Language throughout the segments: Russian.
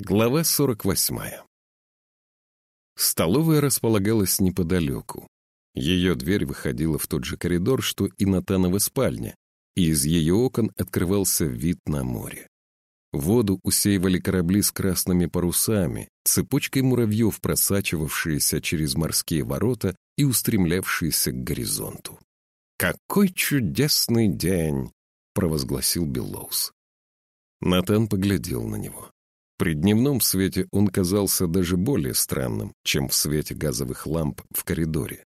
Глава 48. Столовая располагалась неподалеку. Ее дверь выходила в тот же коридор, что и Натанова спальня, и из ее окон открывался вид на море. Воду усеивали корабли с красными парусами, цепочкой муравьев, просачивавшиеся через морские ворота и устремлявшиеся к горизонту. «Какой чудесный день!» — провозгласил Беллоус. Натан поглядел на него. При дневном свете он казался даже более странным, чем в свете газовых ламп в коридоре.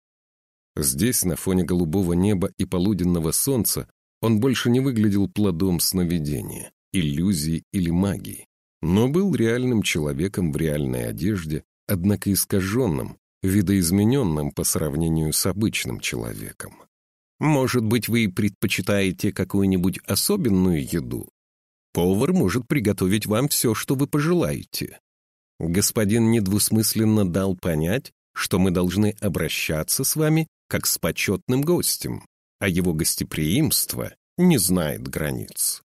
Здесь, на фоне голубого неба и полуденного солнца, он больше не выглядел плодом сновидения, иллюзии или магии, но был реальным человеком в реальной одежде, однако искаженным, видоизмененным по сравнению с обычным человеком. «Может быть, вы предпочитаете какую-нибудь особенную еду?» Повар может приготовить вам все, что вы пожелаете. Господин недвусмысленно дал понять, что мы должны обращаться с вами как с почетным гостем, а его гостеприимство не знает границ.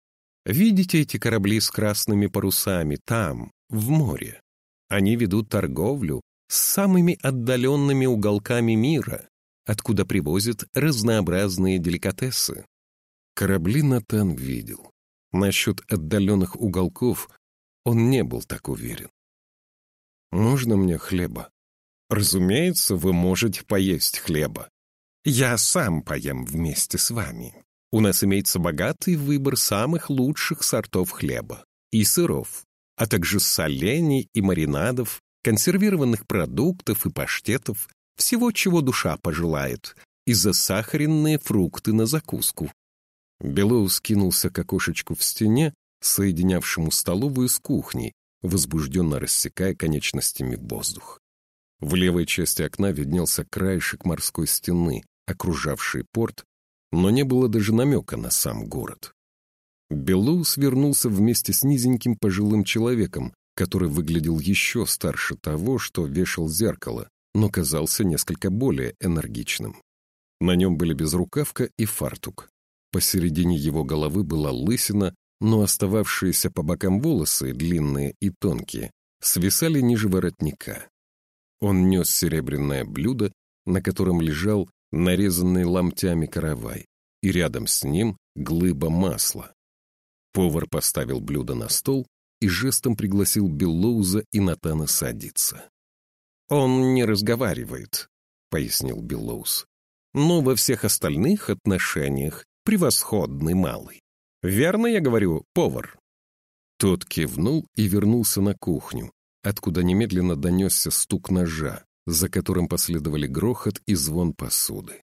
Видите эти корабли с красными парусами там, в море? Они ведут торговлю с самыми отдаленными уголками мира, откуда привозят разнообразные деликатесы. Корабли Натан видел. Насчет отдаленных уголков он не был так уверен. «Можно мне хлеба?» «Разумеется, вы можете поесть хлеба. Я сам поем вместе с вами. У нас имеется богатый выбор самых лучших сортов хлеба и сыров, а также солений и маринадов, консервированных продуктов и паштетов, всего, чего душа пожелает, и засахаренные фрукты на закуску. Белоу скинулся к окошечку в стене, соединявшему столовую с кухней, возбужденно рассекая конечностями воздух. В левой части окна виднелся краешек морской стены, окружавший порт, но не было даже намека на сам город. Белоу свернулся вместе с низеньким пожилым человеком, который выглядел еще старше того, что вешал зеркало, но казался несколько более энергичным. На нем были безрукавка и фартук. Посередине его головы была лысина, но остававшиеся по бокам волосы, длинные и тонкие, свисали ниже воротника. Он нес серебряное блюдо, на котором лежал нарезанный ломтями каравай, и рядом с ним глыба масла. Повар поставил блюдо на стол и жестом пригласил Беллоуза и Натана садиться. «Он не разговаривает», — пояснил Беллоуз. «Но во всех остальных отношениях превосходный малый. Верно я говорю, повар?» Тот кивнул и вернулся на кухню, откуда немедленно донесся стук ножа, за которым последовали грохот и звон посуды.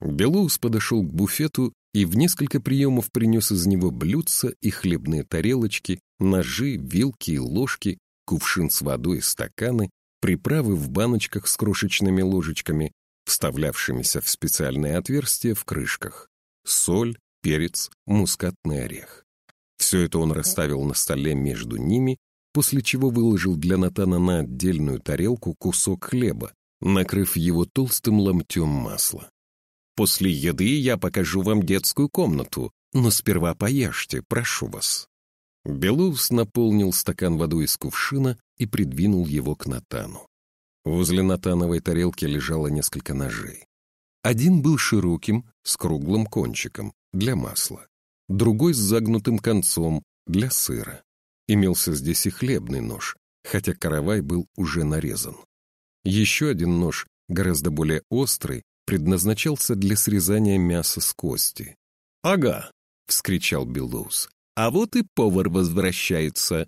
Белоус подошел к буфету и в несколько приемов принес из него блюдца и хлебные тарелочки, ножи, вилки и ложки, кувшин с водой и стаканы, приправы в баночках с крошечными ложечками, вставлявшимися в специальные отверстия в крышках соль, перец, мускатный орех. Все это он расставил на столе между ними, после чего выложил для Натана на отдельную тарелку кусок хлеба, накрыв его толстым ломтем масла. «После еды я покажу вам детскую комнату, но сперва поешьте, прошу вас». Белоус наполнил стакан водой из кувшина и придвинул его к Натану. Возле Натановой тарелки лежало несколько ножей. Один был широким, с круглым кончиком, для масла. Другой с загнутым концом, для сыра. Имелся здесь и хлебный нож, хотя каравай был уже нарезан. Еще один нож, гораздо более острый, предназначался для срезания мяса с кости. «Ага!» — вскричал Беллоус. «А вот и повар возвращается!»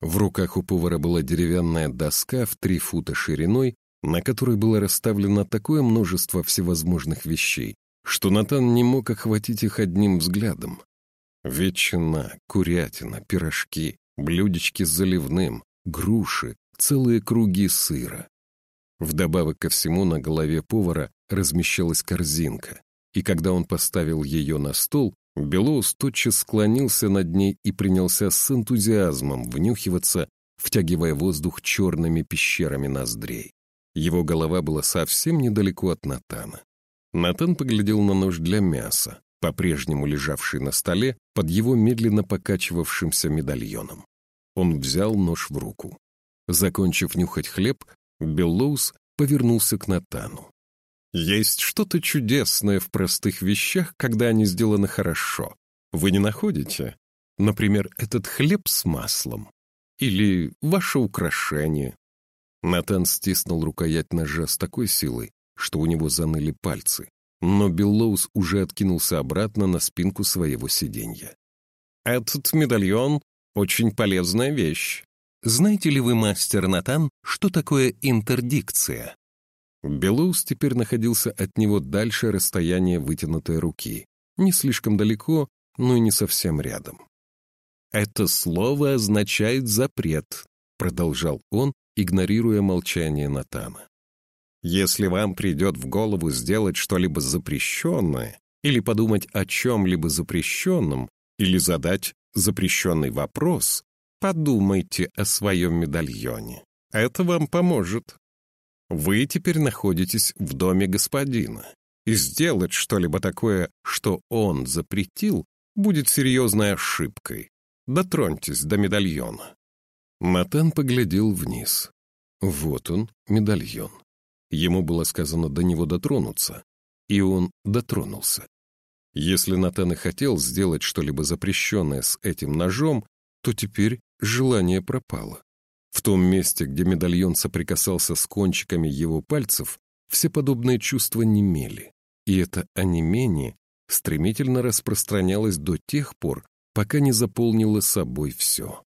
В руках у повара была деревянная доска в три фута шириной на которой было расставлено такое множество всевозможных вещей, что Натан не мог охватить их одним взглядом. Ветчина, курятина, пирожки, блюдечки с заливным, груши, целые круги сыра. Вдобавок ко всему на голове повара размещалась корзинка, и когда он поставил ее на стол, Белоус тотчас склонился над ней и принялся с энтузиазмом внюхиваться, втягивая воздух черными пещерами ноздрей. Его голова была совсем недалеко от Натана. Натан поглядел на нож для мяса, по-прежнему лежавший на столе под его медленно покачивавшимся медальоном. Он взял нож в руку. Закончив нюхать хлеб, Беллоус повернулся к Натану. «Есть что-то чудесное в простых вещах, когда они сделаны хорошо. Вы не находите? Например, этот хлеб с маслом. Или ваше украшение». Натан стиснул рукоять ножа с такой силой, что у него заныли пальцы, но Беллоус уже откинулся обратно на спинку своего сиденья. «Этот медальон — очень полезная вещь. Знаете ли вы, мастер Натан, что такое интердикция?» Белоус теперь находился от него дальше расстояния вытянутой руки. Не слишком далеко, но и не совсем рядом. «Это слово означает запрет», — продолжал он, игнорируя молчание Натана. Если вам придет в голову сделать что-либо запрещенное, или подумать о чем-либо запрещенном, или задать запрещенный вопрос, подумайте о своем медальоне. Это вам поможет. Вы теперь находитесь в доме господина, и сделать что-либо такое, что он запретил, будет серьезной ошибкой. Дотроньтесь до медальона. Матан поглядел вниз. Вот он, медальон. Ему было сказано до него дотронуться, и он дотронулся. Если Натан и хотел сделать что-либо запрещенное с этим ножом, то теперь желание пропало. В том месте, где медальон соприкасался с кончиками его пальцев, все подобные чувства немели, и это онемение стремительно распространялось до тех пор, пока не заполнило собой все.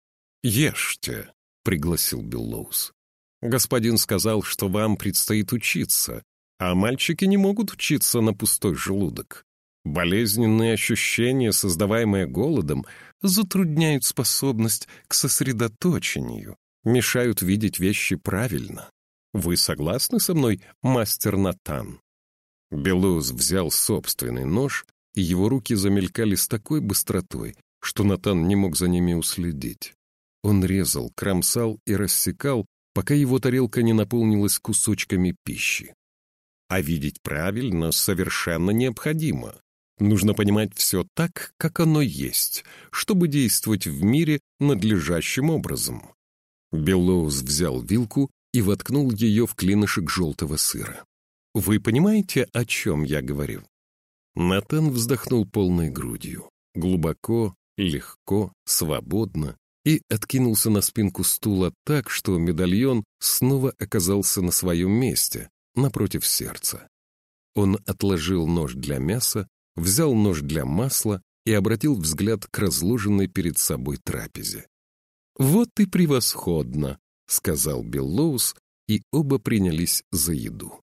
«Ешьте», — пригласил Биллоус. Господин сказал, что вам предстоит учиться, а мальчики не могут учиться на пустой желудок. Болезненные ощущения, создаваемые голодом, затрудняют способность к сосредоточению, мешают видеть вещи правильно. Вы согласны со мной, мастер Натан? Белуз взял собственный нож, и его руки замелькали с такой быстротой, что Натан не мог за ними уследить. Он резал, кромсал и рассекал, пока его тарелка не наполнилась кусочками пищи. А видеть правильно совершенно необходимо. Нужно понимать все так, как оно есть, чтобы действовать в мире надлежащим образом. Беллоус взял вилку и воткнул ее в клинышек желтого сыра. «Вы понимаете, о чем я говорю?» Натан вздохнул полной грудью. Глубоко, легко, свободно, и откинулся на спинку стула так, что медальон снова оказался на своем месте, напротив сердца. Он отложил нож для мяса, взял нож для масла и обратил взгляд к разложенной перед собой трапезе. «Вот и превосходно», — сказал Беллоус, и оба принялись за еду.